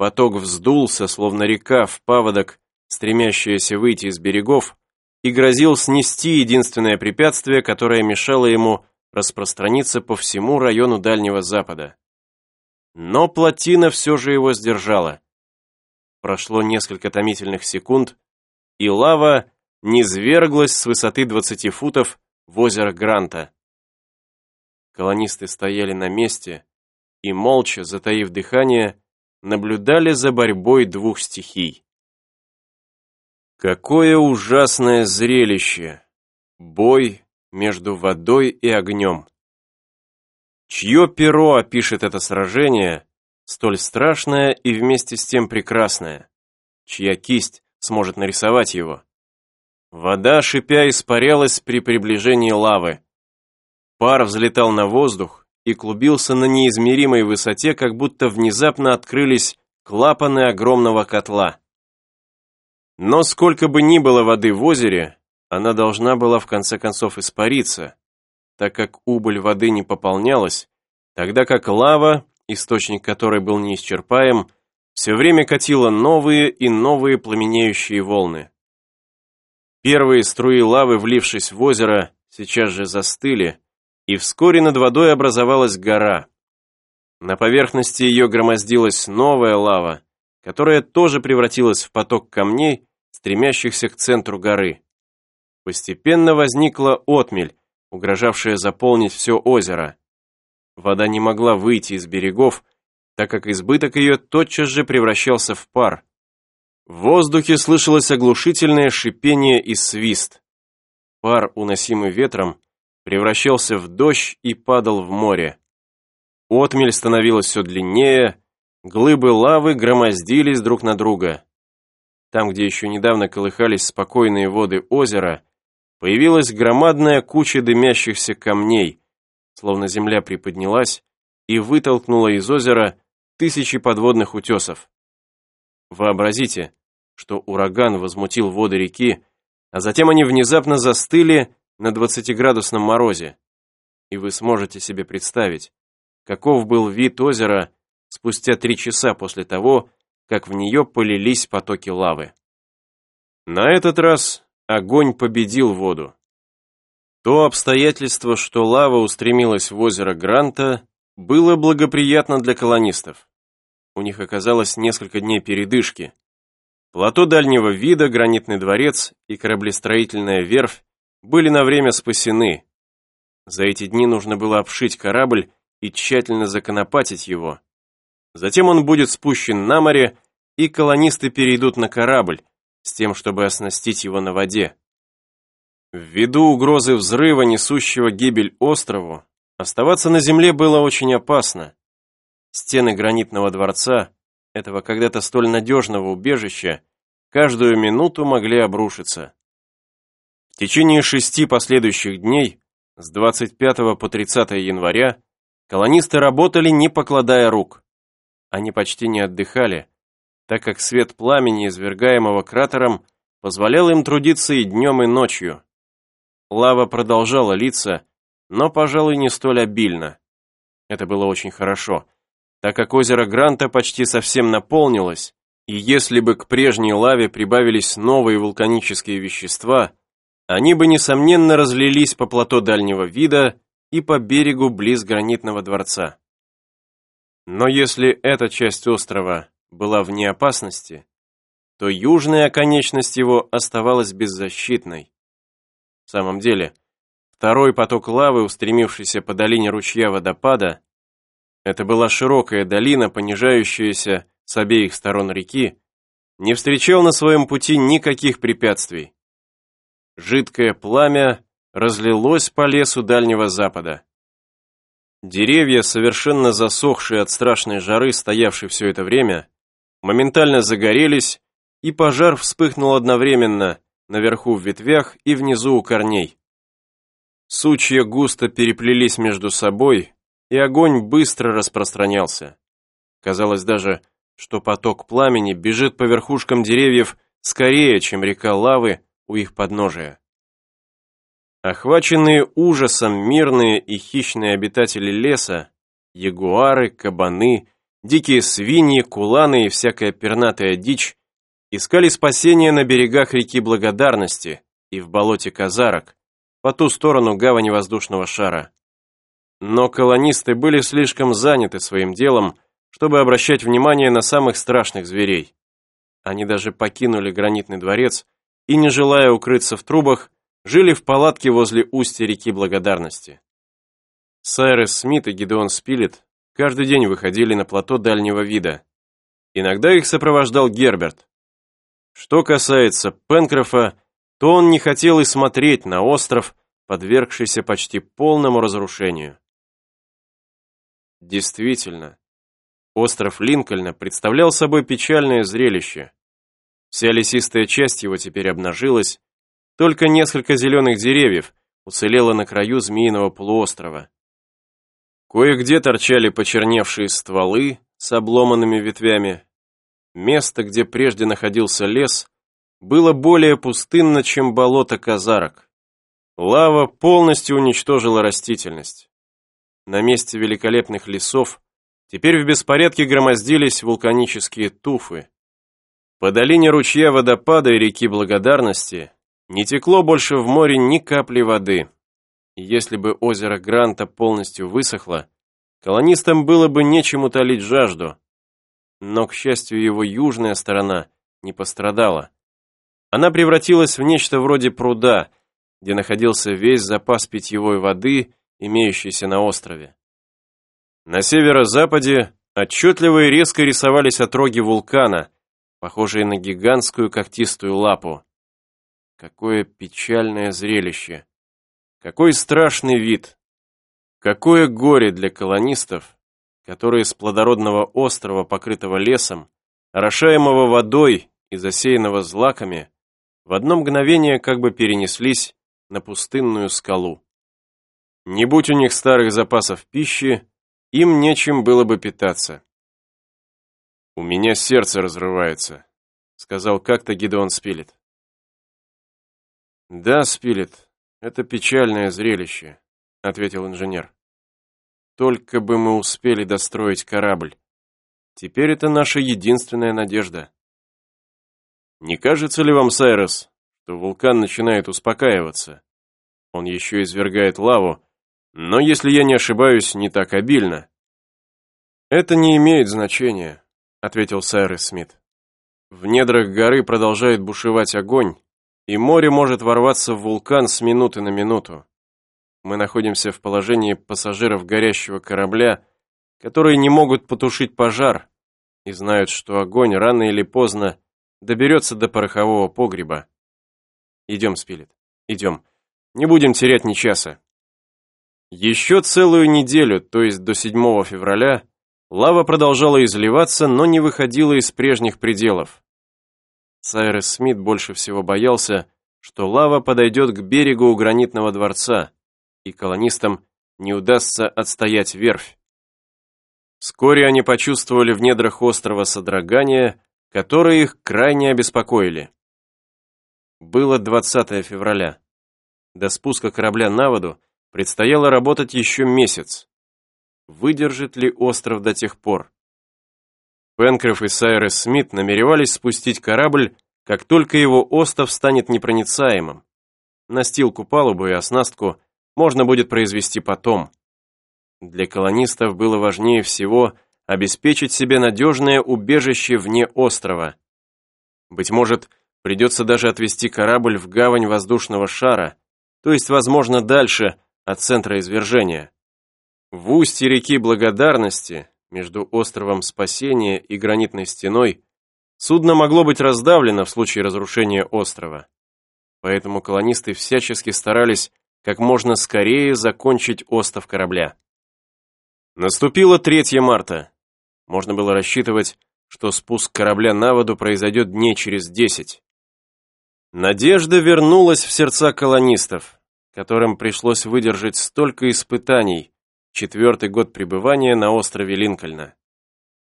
Поток вздулся, словно река в паводок, стремящаяся выйти из берегов, и грозил снести единственное препятствие, которое мешало ему распространиться по всему району Дальнего Запада. Но плотина все же его сдержала. Прошло несколько томительных секунд, и лава низверглась с высоты 20 футов в озеро Гранта. Колонисты стояли на месте и, молча, затаив дыхание, наблюдали за борьбой двух стихий. Какое ужасное зрелище! Бой между водой и огнем. Чье перо опишет это сражение, столь страшное и вместе с тем прекрасное? Чья кисть сможет нарисовать его? Вода, шипя, испарялась при приближении лавы. Пар взлетал на воздух и клубился на неизмеримой высоте, как будто внезапно открылись клапаны огромного котла. Но сколько бы ни было воды в озере, она должна была в конце концов испариться, так как убыль воды не пополнялась, тогда как лава, источник которой был неисчерпаем, все время катила новые и новые пламенеющие волны. Первые струи лавы, влившись в озеро, сейчас же застыли, и вскоре над водой образовалась гора. На поверхности ее громоздилась новая лава, которая тоже превратилась в поток камней, стремящихся к центру горы. Постепенно возникла отмель, угрожавшая заполнить все озеро. Вода не могла выйти из берегов, так как избыток ее тотчас же превращался в пар, в воздухе слышалось оглушительное шипение и свист. Пар, уносимый ветром, превращался в дождь и падал в море. Отмель становилась все длиннее, глыбы лавы громоздились друг на друга. Там, где еще недавно колыхались спокойные воды озера, появилась громадная куча дымящихся камней, словно земля приподнялась и вытолкнула из озера тысячи подводных утесов. Вообразите, что ураган возмутил воды реки, а затем они внезапно застыли на 20-градусном морозе. И вы сможете себе представить, каков был вид озера спустя три часа после того, как в нее полились потоки лавы. На этот раз огонь победил воду. То обстоятельство, что лава устремилась в озеро Гранта, было благоприятно для колонистов. У них оказалось несколько дней передышки, Плато дальнего вида, гранитный дворец и кораблестроительная верфь были на время спасены. За эти дни нужно было обшить корабль и тщательно законопатить его. Затем он будет спущен на море, и колонисты перейдут на корабль, с тем, чтобы оснастить его на воде. Ввиду угрозы взрыва, несущего гибель острову, оставаться на земле было очень опасно. Стены гранитного дворца этого когда-то столь надежного убежища, каждую минуту могли обрушиться. В течение шести последующих дней, с 25 по 30 января, колонисты работали, не покладая рук. Они почти не отдыхали, так как свет пламени, извергаемого кратером, позволял им трудиться и днем, и ночью. Лава продолжала литься, но, пожалуй, не столь обильно. Это было очень хорошо – так как озеро Гранта почти совсем наполнилось, и если бы к прежней лаве прибавились новые вулканические вещества, они бы, несомненно, разлились по плато дальнего вида и по берегу близ гранитного дворца. Но если эта часть острова была вне опасности, то южная оконечность его оставалась беззащитной. В самом деле, второй поток лавы, устремившийся по долине ручья водопада, это была широкая долина, понижающаяся с обеих сторон реки, не встречал на своем пути никаких препятствий. Жидкое пламя разлилось по лесу Дальнего Запада. Деревья, совершенно засохшие от страшной жары, стоявшей все это время, моментально загорелись, и пожар вспыхнул одновременно наверху в ветвях и внизу у корней. Сучья густо переплелись между собой, и огонь быстро распространялся. Казалось даже, что поток пламени бежит по верхушкам деревьев скорее, чем река лавы у их подножия. Охваченные ужасом мирные и хищные обитатели леса, ягуары, кабаны, дикие свиньи, куланы и всякая пернатая дичь искали спасения на берегах реки Благодарности и в болоте Казарок, по ту сторону гавани воздушного шара. Но колонисты были слишком заняты своим делом, чтобы обращать внимание на самых страшных зверей. Они даже покинули гранитный дворец и, не желая укрыться в трубах, жили в палатке возле устья реки Благодарности. Сайрес Смит и Гидеон Спилет каждый день выходили на плато дальнего вида. Иногда их сопровождал Герберт. Что касается Пенкрофа, то он не хотел и смотреть на остров, подвергшийся почти полному разрушению. Действительно, остров Линкольна представлял собой печальное зрелище. Вся лесистая часть его теперь обнажилась, только несколько зеленых деревьев уцелело на краю змеиного полуострова. Кое-где торчали почерневшие стволы с обломанными ветвями. Место, где прежде находился лес, было более пустынно, чем болото Казарок. Лава полностью уничтожила растительность. На месте великолепных лесов теперь в беспорядке громоздились вулканические туфы. По долине ручья водопада и реки Благодарности не текло больше в море ни капли воды. Если бы озеро Гранта полностью высохло, колонистам было бы нечем утолить жажду. Но, к счастью, его южная сторона не пострадала. Она превратилась в нечто вроде пруда, где находился весь запас питьевой воды, имеющийся на острове. На северо-западе отчетливо и резко рисовались отроги вулкана, похожие на гигантскую когтистую лапу. Какое печальное зрелище! Какой страшный вид! Какое горе для колонистов, которые с плодородного острова, покрытого лесом, орошаемого водой и засеянного злаками, в одно мгновение как бы перенеслись на пустынную скалу. Не будь у них старых запасов пищи, им нечем было бы питаться. «У меня сердце разрывается», — сказал как-то Гидеон Спилет. «Да, Спилет, это печальное зрелище», — ответил инженер. «Только бы мы успели достроить корабль. Теперь это наша единственная надежда». Не кажется ли вам, Сайрос, что вулкан начинает успокаиваться? Он еще извергает лаву, но, если я не ошибаюсь, не так обильно. Это не имеет значения, ответил Сайрес Смит. В недрах горы продолжает бушевать огонь, и море может ворваться в вулкан с минуты на минуту. Мы находимся в положении пассажиров горящего корабля, которые не могут потушить пожар и знают, что огонь рано или поздно доберется до порохового погреба. Идем, Спилет, идем. Не будем терять ни часа. Еще целую неделю, то есть до 7 февраля, лава продолжала изливаться, но не выходила из прежних пределов. Сайрес Смит больше всего боялся, что лава подойдет к берегу у гранитного дворца, и колонистам не удастся отстоять верфь. Вскоре они почувствовали в недрах острова содрогание, которые их крайне обеспокоили. Было 20 февраля. До спуска корабля на воду предстояло работать еще месяц. Выдержит ли остров до тех пор? Пенкроф и Сайрес Смит намеревались спустить корабль, как только его остов станет непроницаемым. Настилку палубу и оснастку можно будет произвести потом. Для колонистов было важнее всего – обеспечить себе надежное убежище вне острова. Быть может, придется даже отвести корабль в гавань воздушного шара, то есть, возможно, дальше от центра извержения. В устье реки Благодарности, между островом Спасения и гранитной стеной, судно могло быть раздавлено в случае разрушения острова. Поэтому колонисты всячески старались как можно скорее закончить остов корабля. Наступило 3 марта. Можно было рассчитывать, что спуск корабля на воду произойдет дней через десять. Надежда вернулась в сердца колонистов, которым пришлось выдержать столько испытаний, четвертый год пребывания на острове Линкольна.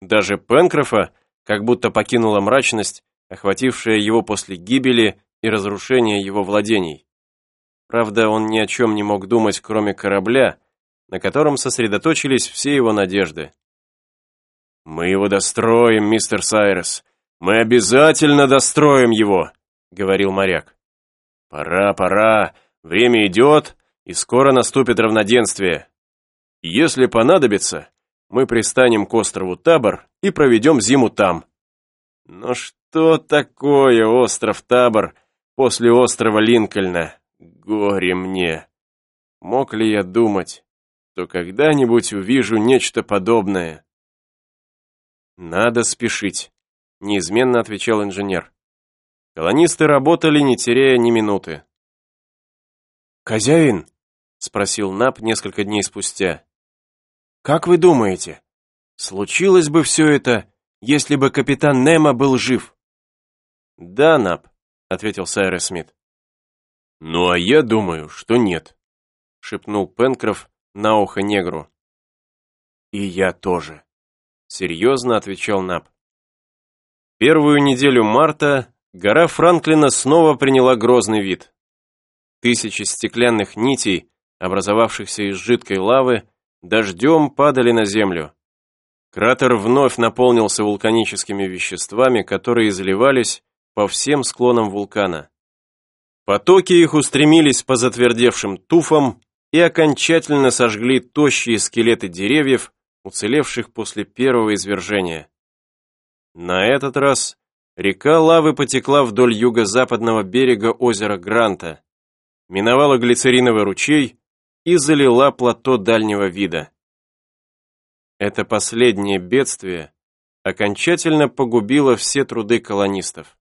Даже Пенкрофа как будто покинула мрачность, охватившая его после гибели и разрушения его владений. Правда, он ни о чем не мог думать, кроме корабля, на котором сосредоточились все его надежды. «Мы его достроим, мистер Сайрес. Мы обязательно достроим его», — говорил моряк. «Пора, пора. Время идет, и скоро наступит равноденствие. Если понадобится, мы пристанем к острову Табор и проведем зиму там». Но что такое остров Табор после острова Линкольна? Горе мне. Мог ли я думать, что когда-нибудь увижу нечто подобное? Надо спешить, неизменно отвечал инженер. Колонисты работали, не теряя ни минуты. «Хозяин?» — спросил Нап несколько дней спустя. «Как вы думаете, случилось бы все это, если бы капитан Немо был жив?» «Да, Нап», — ответил Сайрес Смит. «Ну, а я думаю, что нет», — шепнул Пенкроф на ухо негру. «И я тоже», — серьезно отвечал Нап. Первую неделю марта гора Франклина снова приняла грозный вид. Тысячи стеклянных нитей, образовавшихся из жидкой лавы, дождем падали на землю. Кратер вновь наполнился вулканическими веществами, которые изливались по всем склонам вулкана. Потоки их устремились по затвердевшим туфам и окончательно сожгли тощие скелеты деревьев, уцелевших после первого извержения. На этот раз река лавы потекла вдоль юго-западного берега озера Гранта, миновала глицериновый ручей и залила плато дальнего вида. Это последнее бедствие окончательно погубило все труды колонистов.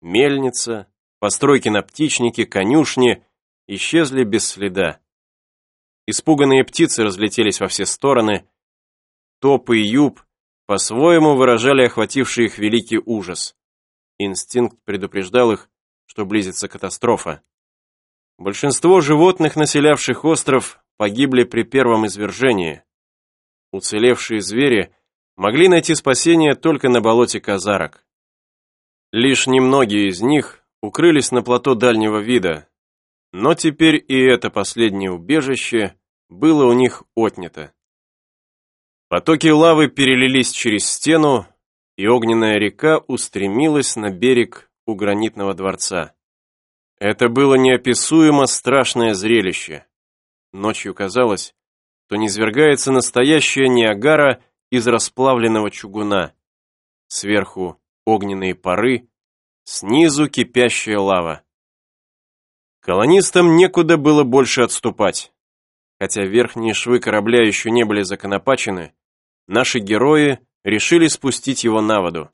Мельница, Постройки на птичнике, конюшни исчезли без следа. Испуганные птицы разлетелись во все стороны. Топ и Юб по-своему выражали охвативший их великий ужас. Инстинкт предупреждал их, что близится катастрофа. Большинство животных, населявших остров, погибли при первом извержении. Уцелевшие звери могли найти спасение только на болоте Казарок. Лишь немногие из них укрылись на плато дальнего вида, но теперь и это последнее убежище было у них отнято. Потоки лавы перелились через стену, и огненная река устремилась на берег у гранитного дворца. Это было неописуемо страшное зрелище. Ночью казалось, что низвергается настоящая Ниагара из расплавленного чугуна. Сверху огненные пары, Снизу кипящая лава. Колонистам некуда было больше отступать. Хотя верхние швы корабля еще не были законопачены, наши герои решили спустить его на воду.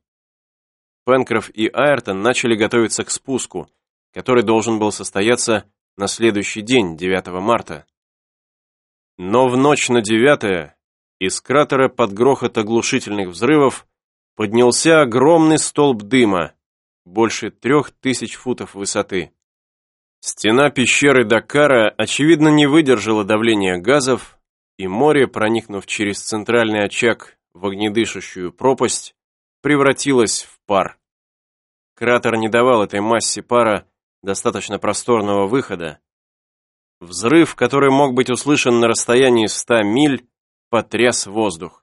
Пенкроф и Айртон начали готовиться к спуску, который должен был состояться на следующий день, 9 марта. Но в ночь на 9 из кратера под грохот оглушительных взрывов поднялся огромный столб дыма, больше трех тысяч футов высоты. Стена пещеры Дакара, очевидно, не выдержала давления газов, и море, проникнув через центральный очаг в огнедышащую пропасть, превратилось в пар. Кратер не давал этой массе пара достаточно просторного выхода. Взрыв, который мог быть услышан на расстоянии 100 миль, потряс воздух.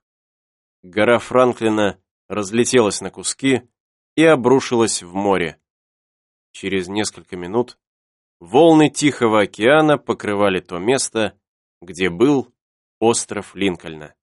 Гора Франклина разлетелась на куски, и обрушилась в море. Через несколько минут волны Тихого океана покрывали то место, где был остров Линкольна.